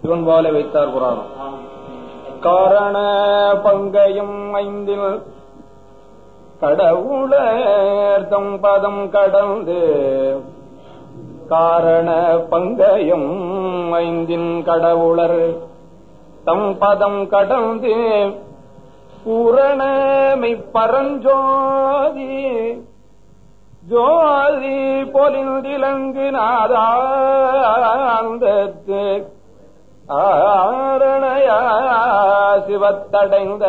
சிவன் போல வைத்தார் புராணம் காரண பங்கையும் ஐந்தில் கடவுளர்தம் பதம் கடந்து காரண பங்கையும் ஐந்தின் கடவுளர் தம் பதம் கடந்து பூரணமை பரஞ்சோதி ஜோதி பொலிந்திலங்கு நாதாந்தத்து ஆரணயா சிவத்தடைந்த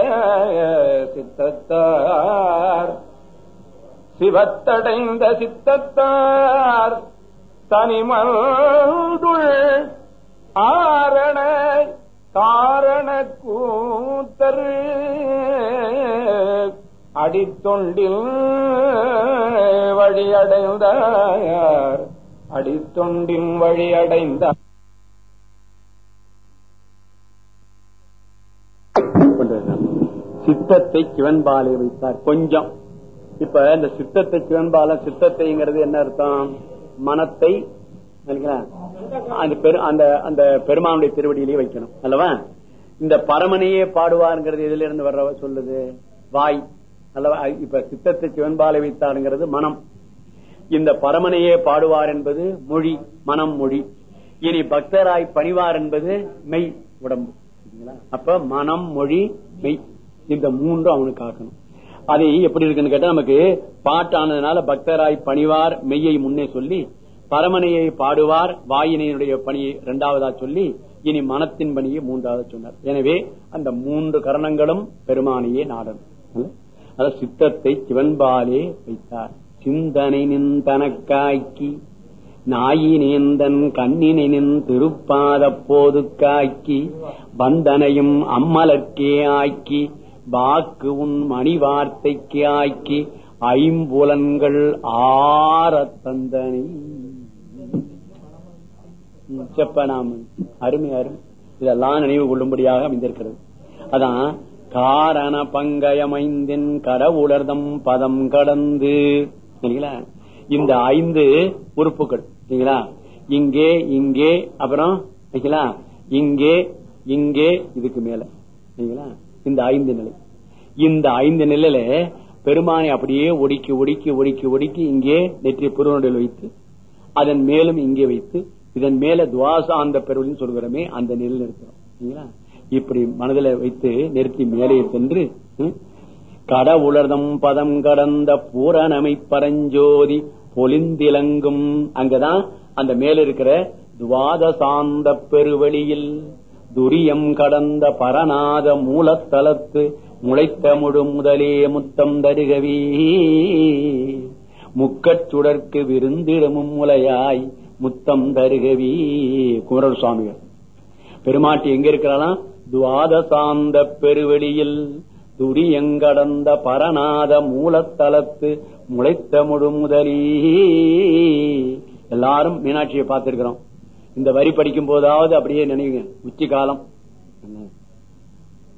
சித்தத்தார். சிவத்தடைந்த சித்தத்தார் தனிமல்துள் ஆரண காரண கூத்தரு அடித்தொண்டில் வழியடைந்தார். அடித்தொண்டின் வழியடைந்தார். சித்தத்தை சிவன்பாலை வைத்தார். கொஞ்சம். இப்ப இந்த சித்தத்தை சிவன்பால சித்தத்தைங்கிறது என்ன அர்த்தம்? மனத்தை அந்த அந்த அந்த பெருமானுடைய திருவடியிலேயே வைக்கணும். அல்லவா? இந்த பரமனையே பாடுவாருங்கிறது எதுல இருந்து வர்ற சொல்லுது? வாய். அல்லவா? இப்ப சித்தத்தை சிவன்பாலை வைத்தாருங்கிறது மனம். இந்த பரமனையே பாடுவார் என்பது மொழி மனம் மொழி. இனி பக்தராய் பணிவார் என்பது மெய் உடம்பு. அப்ப மனம் மொழி மெய் இந்த மூன்றும் அவனுக்கு ஆக்கணும். அது எப்படி இருக்குன்னு கேட்டா நமக்கு பாட்டானதுனால பக்தராய் பணிவார் மெய்யை முன்னே சொல்லி பரமனையை பாடுவார் வாயினையினுடைய பணியை இரண்டாவதா சொல்லி இனி மனத்தின் பணியை மூன்றாவது சொன்னார். எனவே அந்த மூன்று கரணங்களும் பெருமானையே நாடன் அத சித்தத்தை சிவன்பாலே வைத்தார். சிந்தனை நின் தனக்காக்கி நாயினேந்தன் கண்ணினின் திருப்பாத போது காக்கி பந்தனையும் அம்மலர்க்கே ஆக்கி வாக்கு உன் மணி வார்த்தைக்கு ஆக்கி ஐம்புலன்கள் ஆற தந்தனை. அருமை அருமை. இதெல்லாம் நினைவு கொள்ளும்படியாக அமைந்திருக்கிறது. அதான் காரண பங்கயமைந்தின் கடவுளர்தம் பதம் கடந்து சரிங்களா இந்த ஐந்து உறுப்புகள் சரிங்களா? இங்கே இங்கே அப்புறம் சரிங்களா? இங்கே இங்கே இதுக்கு மேல சரிங்களா? இந்த ஐந்து நிலை. இந்த ஐந்து நிலையில பெருமானை அப்படியே ஒடுக்கி ஒடுக்கி ஒடுக்கி ஒடுக்கி இங்கே நெற்றி புறநடையில் வைத்து அதன் மேலும் இங்கே வைத்து இதன் மேல துவாசாந்த பெருவலின்னு சொல்கிறோமே அந்த நிலையில் இருக்கிறோம் சரிங்களா? இப்படி மனதில் வைத்து நிறுத்தி மேலே சென்று கடவுளர்தம் பதம் கடந்த பூரணமை பரஞ்சோதி பொலிந்திலங்கும். அங்கதான் அந்த மேல இருக்கிற துவாதசாந்த பெருவெளியில் துரியம் கடந்த பரநாத மூலத்தலத்து முளைத்த முழு முதலே முத்தம் தருகவி. முக்கச்சுடற்கு விருந்திடமும் முலையாய் முத்தம் தருகவி. குமரர் சுவாமிகள். பெருமாட்டி எங்க இருக்கிறாளாம் துவாதசாந்த பெருவெளியில் துடியங்கடந்த பரநாத மூலத்தலத்து முளைத்த முழு முதலி எல்லாரும் மீனாட்சியை பார்த்திருக்கிறோம். இந்த வரி படிக்கும் போதாவது அப்படியே நினைவுங்க. உச்சி காலம்.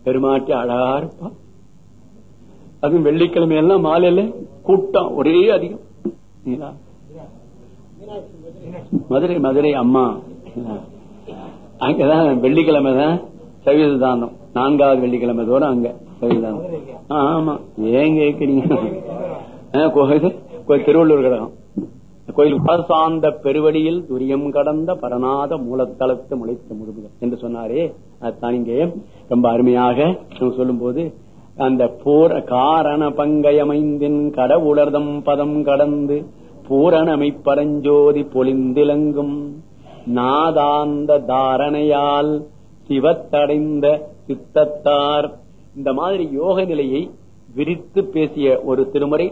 பெருமாட்டி அழகா இருப்பா. அதுவும் வெள்ளிக்கிழமை எல்லாம் மாலையில கூட்டம் ஒரே அதிகம். மதுரை மதுரை அம்மா. அங்கதான் வெள்ளிக்கிழமை தான் சவிதானம் நான்காவது வெள்ளிக்கிழமை தோறும் அங்க. சவிதானம் ஆமா ஏன் கேக்குறீங்க? திருவள்ளூர் கடகம் கோயில் சார்ந்த பெருவழியில் துரியம் கடந்த பரநாத மூலத்தளத்து முளைத்த முழுமுதல் என்று சொன்னாரே. அதுதான் இங்கே ரொம்ப அருமையாக சொல்லும் போது அந்த போர் காரண பங்கயமைந்தின் கடவுளர்தம் பதம் கடந்து பூரணமை பரஞ்சோதி பொலிந்திலங்கும். நாதாந்த தாரணையால் சிவத்தடைந்த சித்தத்தார் இந்த மாதிரி யோக நிலையை விரித்து பேசிய ஒரு திருமுறை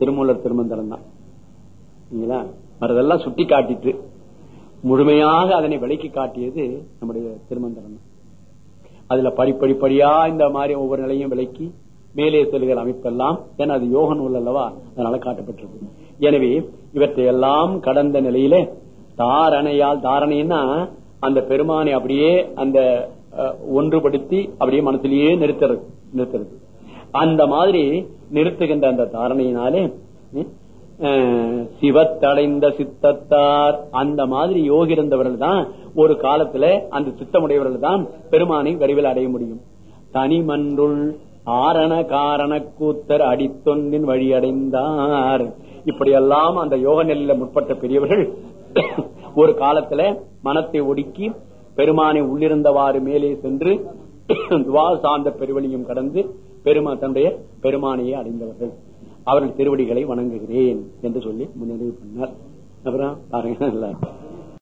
திருமூலர் திருமந்தரம் தான். அதெல்லாம் சுட்டி காட்டிட்டு முழுமையாக அதனை விலைக்கு காட்டியது நம்முடைய திருமந்தரம் தான். அதுல படிப்படிப்படியா இந்த மாதிரி ஒவ்வொரு நிலையும் விலைக்கு மேலே செல்கிற அமைப்பெல்லாம் ஏன்னா அது யோக நூல் அல்லவா? அதனால காட்டப்பட்டிருக்கு. எனவே இவற்றை எல்லாம் கடந்த நிலையில தாரணையால் தாரணைன்னா அந்த பெருமானை அப்படியே அந்த ஒன்றுபடுத்தி அப்படியே மனத்திலேயே நிறுத்துறது நிறுத்துறது. அந்த மாதிரி நிறுத்துகின்ற அந்த தாரணையினாலே சிவத்தடைந்த சித்தத்தார் அந்த மாதிரி யோகி இருந்தவர்கள் தான் ஒரு காலத்துல அந்த சித்தமுடையவர்கள் தான் பெருமானை விரைவில் அடைய முடியும். தனிமன்றுள் ஆரண காரண கூத்தர் அடித்தொண்டின் வழியடைந்தார் இப்படியெல்லாம் அந்த யோக நிலையில முற்பட்ட பெரியவர்கள் ஒரு காலத்துல மனத்தை ஒடுக்கி பெருமானை உள்ளிருந்தவாறு மேலே சென்று துவா சார்ந்த பெருவழியும் கடந்து பெருமா தன்னுடைய பெருமானையே அடைந்தவர்கள் அவர்கள் திருவடிகளை வணங்குகிறேன் என்று சொல்லி முன்னறிவு பண்ணார். அப்புறம் பாருங்க நல்லா